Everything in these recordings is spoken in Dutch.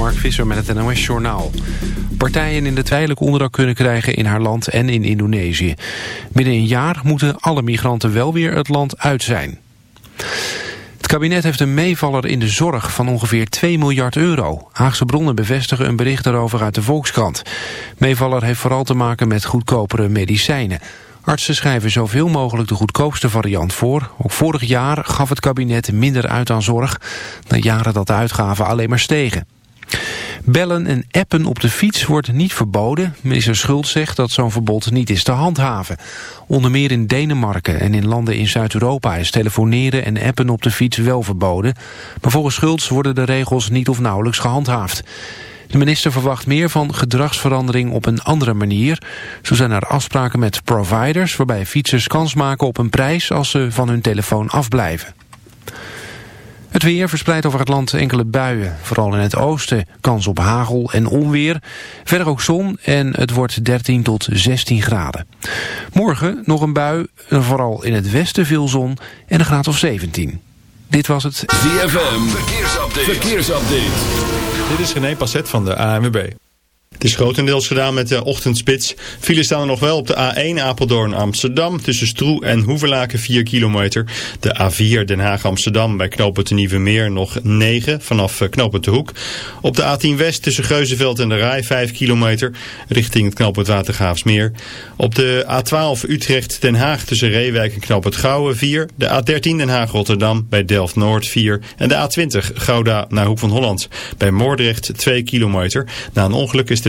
Mark Visser met het NOS Journaal. Partijen in de tijdelijk onderdak kunnen krijgen in haar land en in Indonesië. Binnen een jaar moeten alle migranten wel weer het land uit zijn. Het kabinet heeft een meevaller in de zorg van ongeveer 2 miljard euro. Haagse bronnen bevestigen een bericht daarover uit de Volkskrant. Meevaller heeft vooral te maken met goedkopere medicijnen. Artsen schrijven zoveel mogelijk de goedkoopste variant voor. Ook vorig jaar gaf het kabinet minder uit aan zorg... na jaren dat de uitgaven alleen maar stegen. Bellen en appen op de fiets wordt niet verboden. Minister Schult zegt dat zo'n verbod niet is te handhaven. Onder meer in Denemarken en in landen in Zuid-Europa is telefoneren en appen op de fiets wel verboden. Maar volgens Schultz worden de regels niet of nauwelijks gehandhaafd. De minister verwacht meer van gedragsverandering op een andere manier. Zo zijn er afspraken met providers waarbij fietsers kans maken op een prijs als ze van hun telefoon afblijven. Het weer verspreidt over het land enkele buien. Vooral in het oosten kans op hagel en onweer. Verder ook zon en het wordt 13 tot 16 graden. Morgen nog een bui, vooral in het westen veel zon en een graad of 17. Dit was het ZFM Verkeersupdate. Verkeersupdate. Dit is René Passet van de ANWB. Het is grotendeels gedaan met de ochtendspits. Files staan er nog wel op de A1 Apeldoorn Amsterdam tussen Stroe en Hoevelaken 4 kilometer. De A4 Den Haag Amsterdam bij knooppunt de Nieuwe Meer nog 9 vanaf eh, knooppunt de Hoek. Op de A10 West tussen Geuzenveld en de Rij 5 kilometer richting het knooppunt Watergraafsmeer. Op de A12 Utrecht Den Haag tussen Reewijk en knooppunt Gouwen 4. De A13 Den Haag Rotterdam bij Delft Noord 4. En de A20 Gouda naar Hoek van Holland bij Moordrecht 2 kilometer. Na een ongeluk is de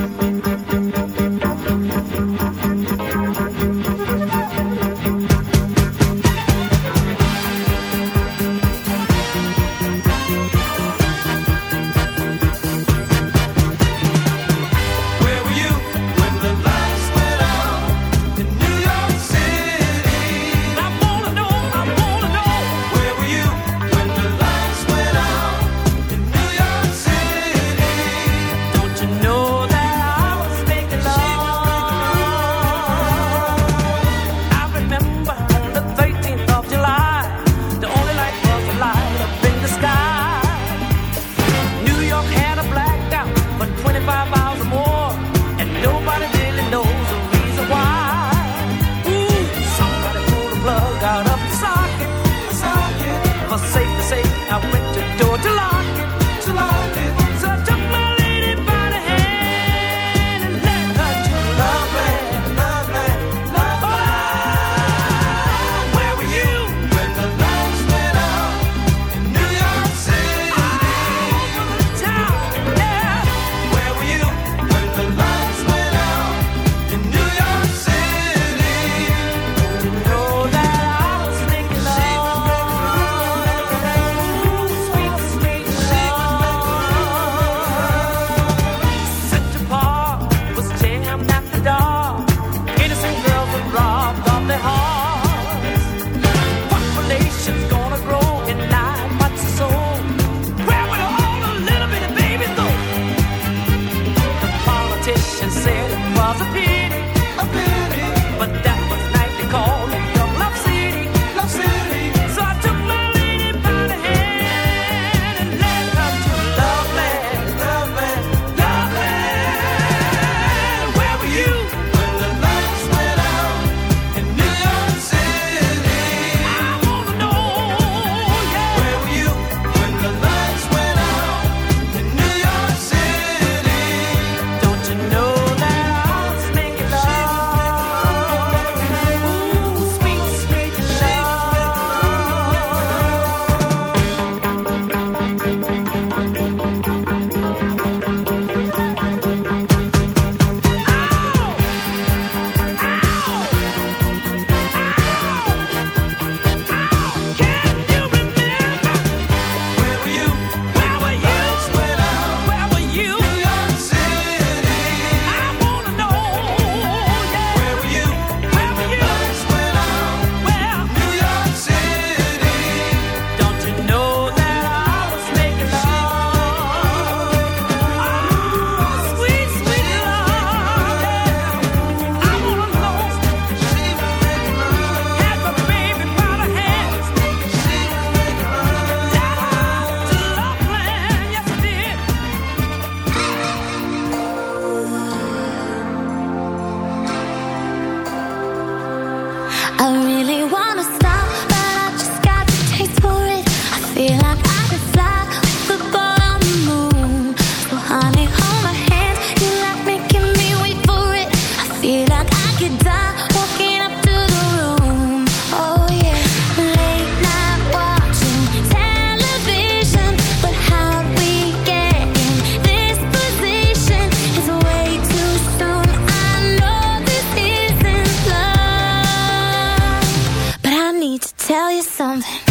something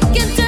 taken to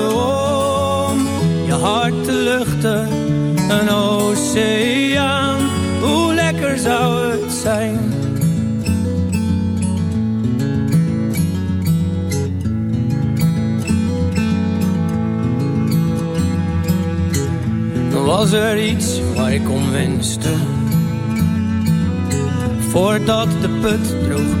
hart te luchten. Een oceaan, hoe lekker zou het zijn. Was er iets waar ik om wenste. Voordat de put droog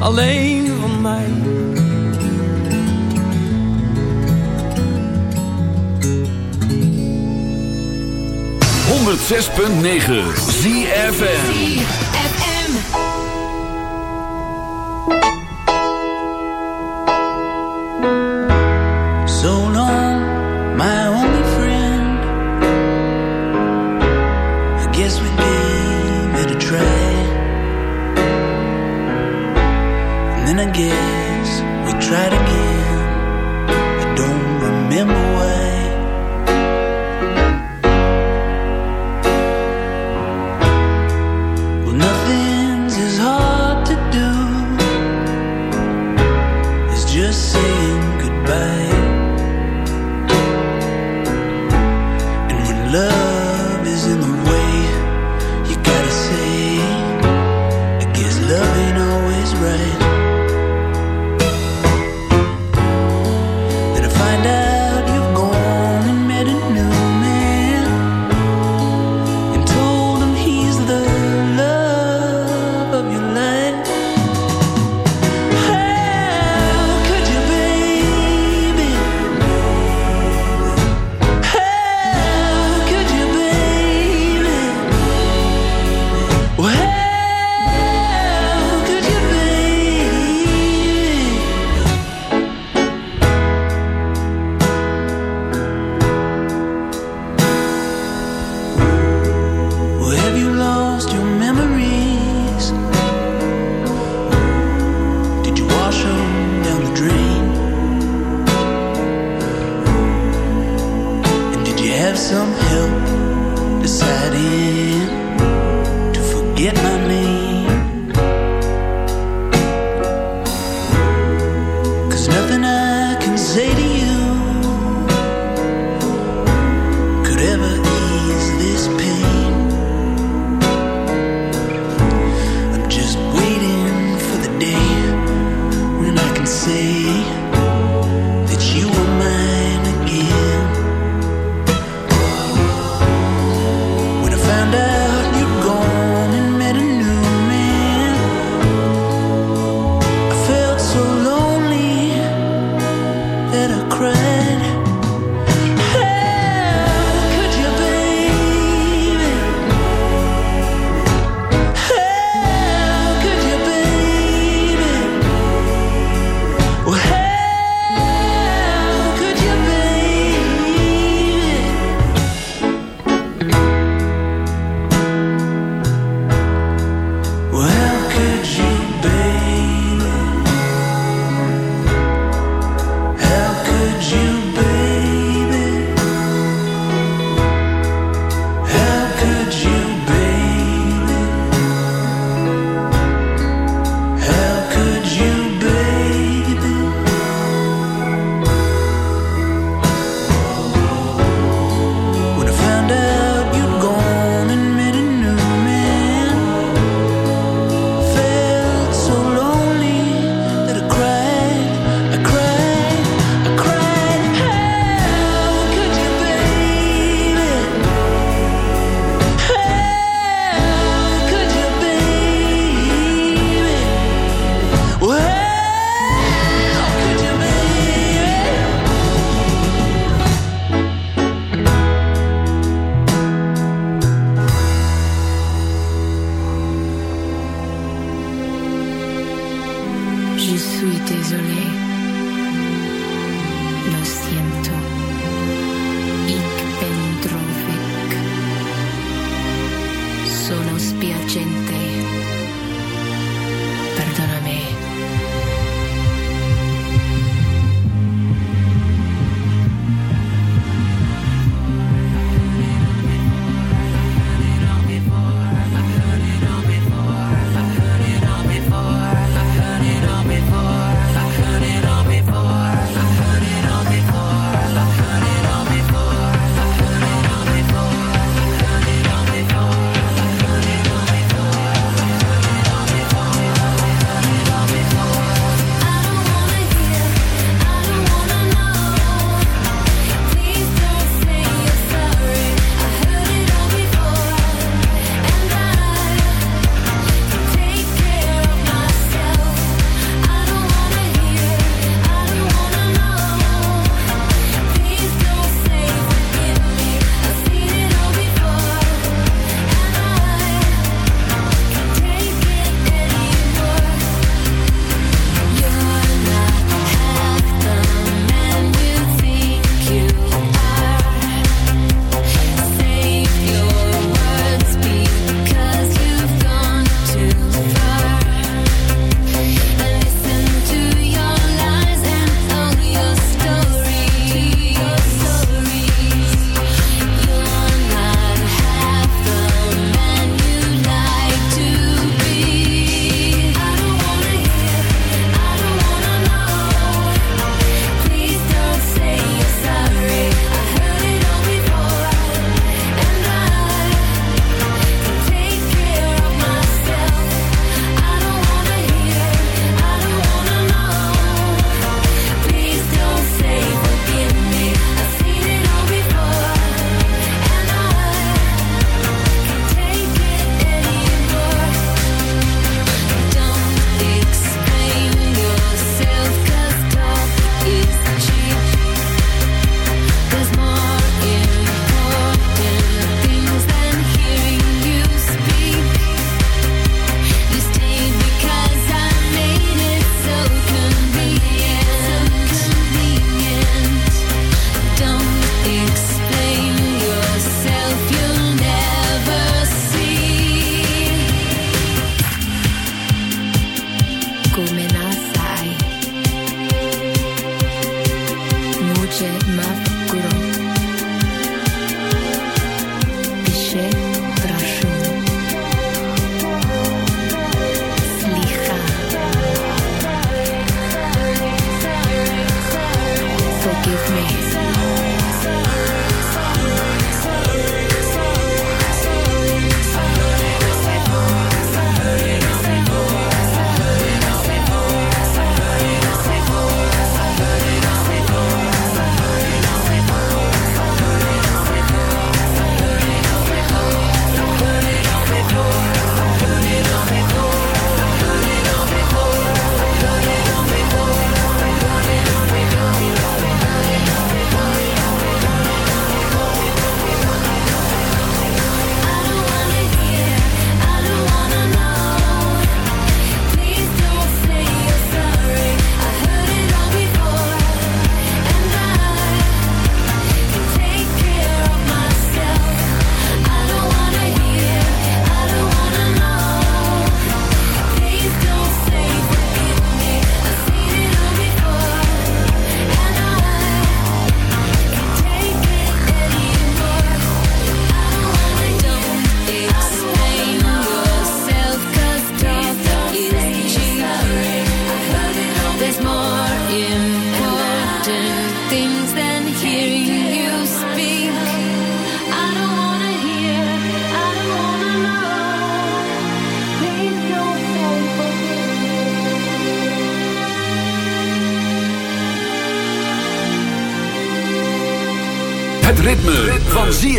Alleen van mij. Honderd zes punt negen ZFM.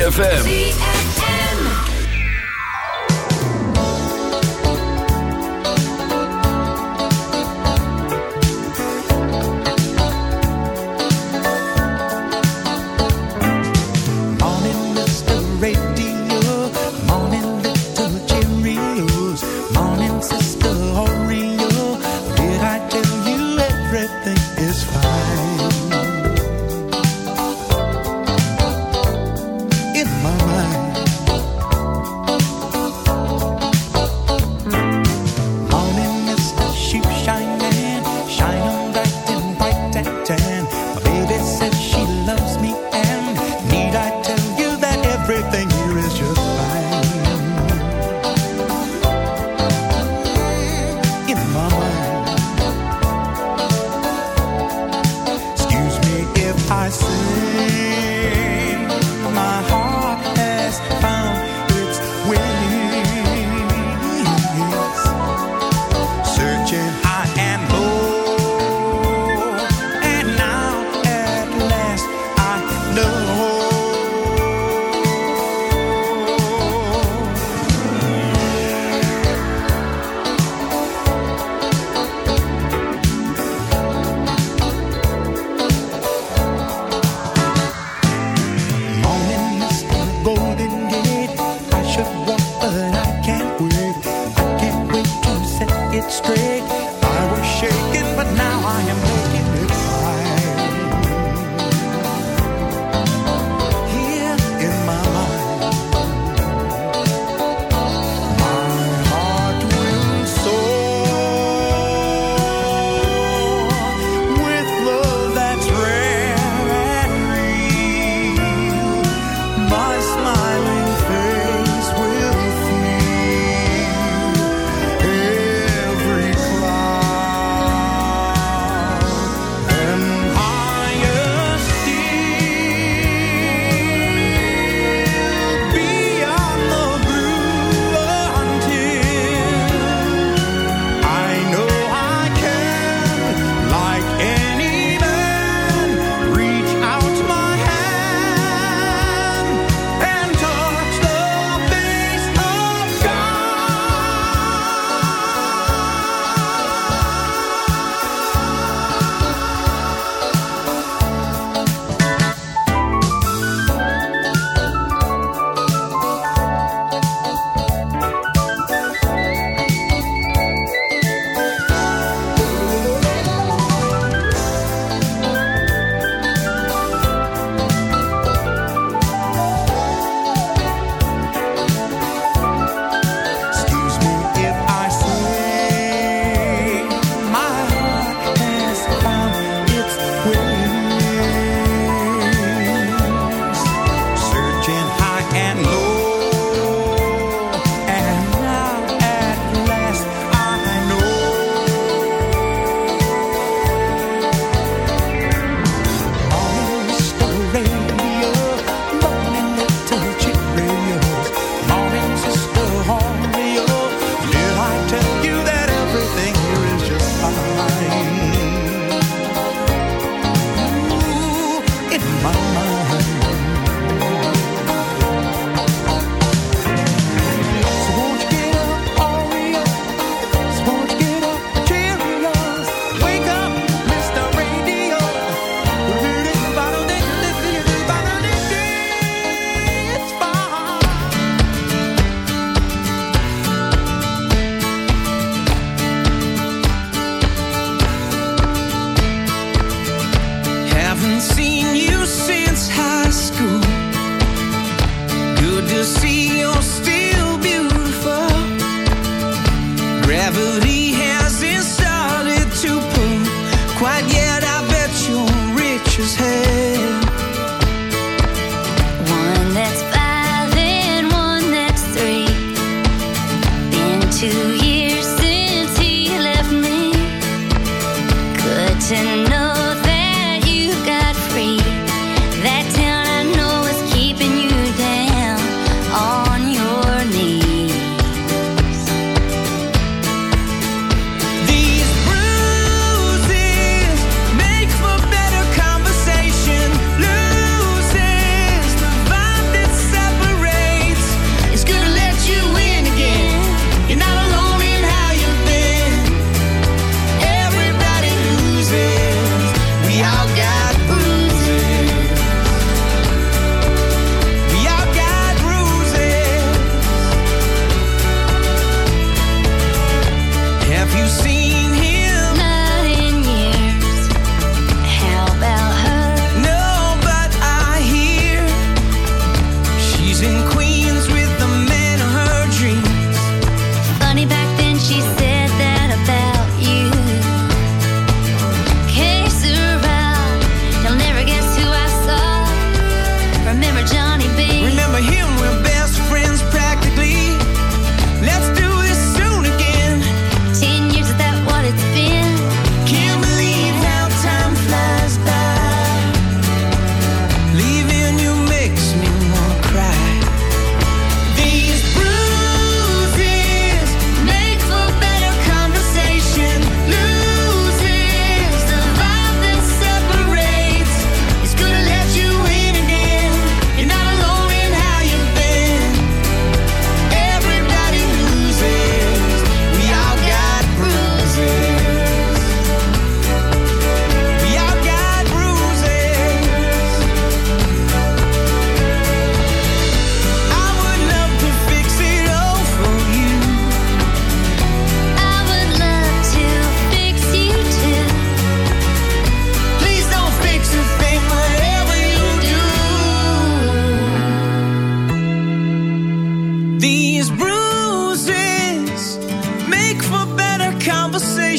ZFM.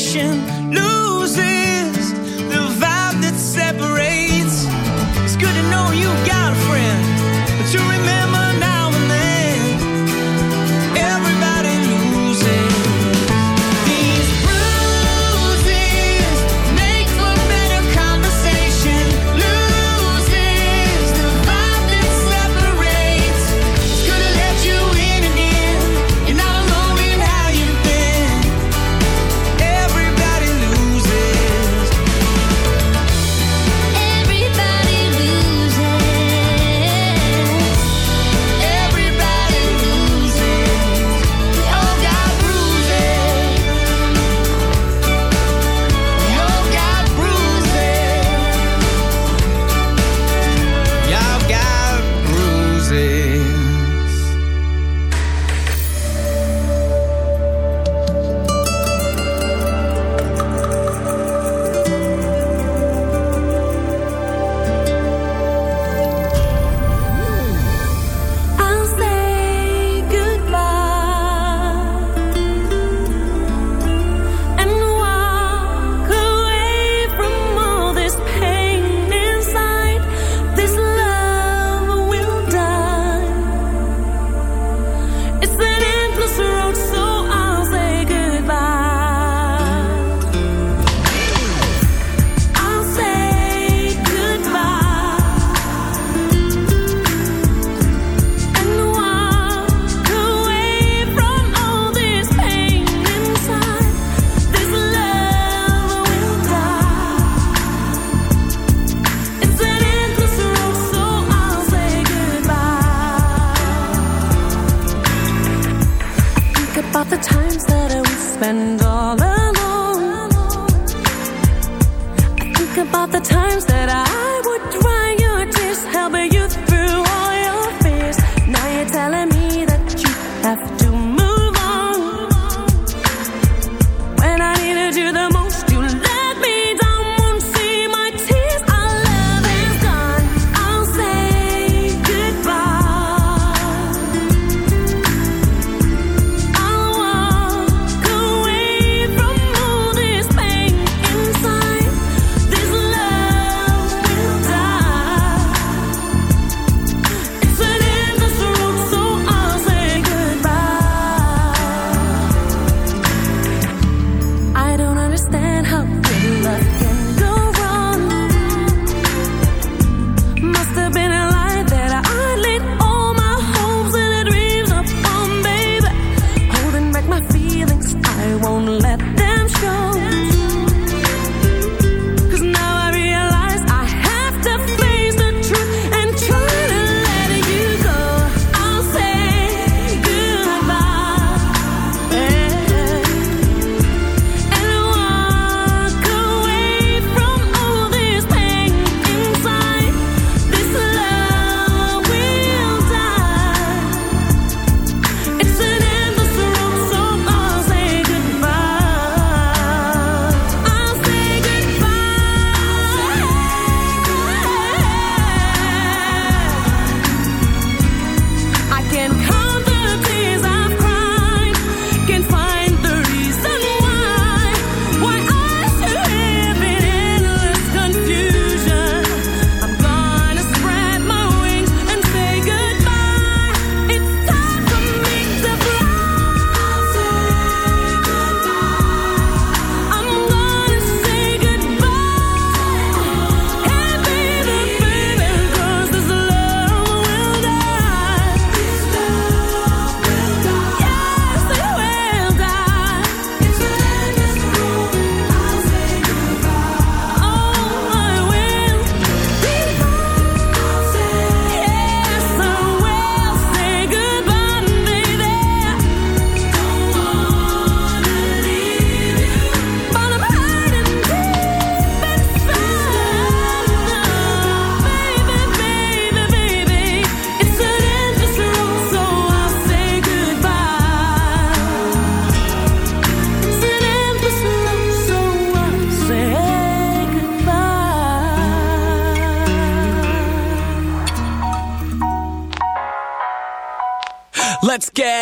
ocean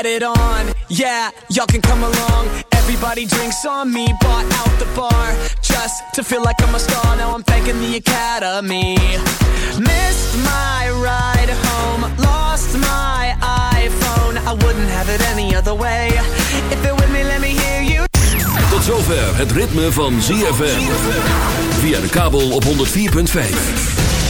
It on. Yeah, y'all can come along. Everybody Everybody drinks on me, bought out the bar just to feel like I'm a star. Now I'm thanking the academy. Missed my ride home, lost my iPhone. I wouldn't have it any other way. If you're with me, let me hear you. Tot zover het ritme van ZFM. Via de kabel op 104.5.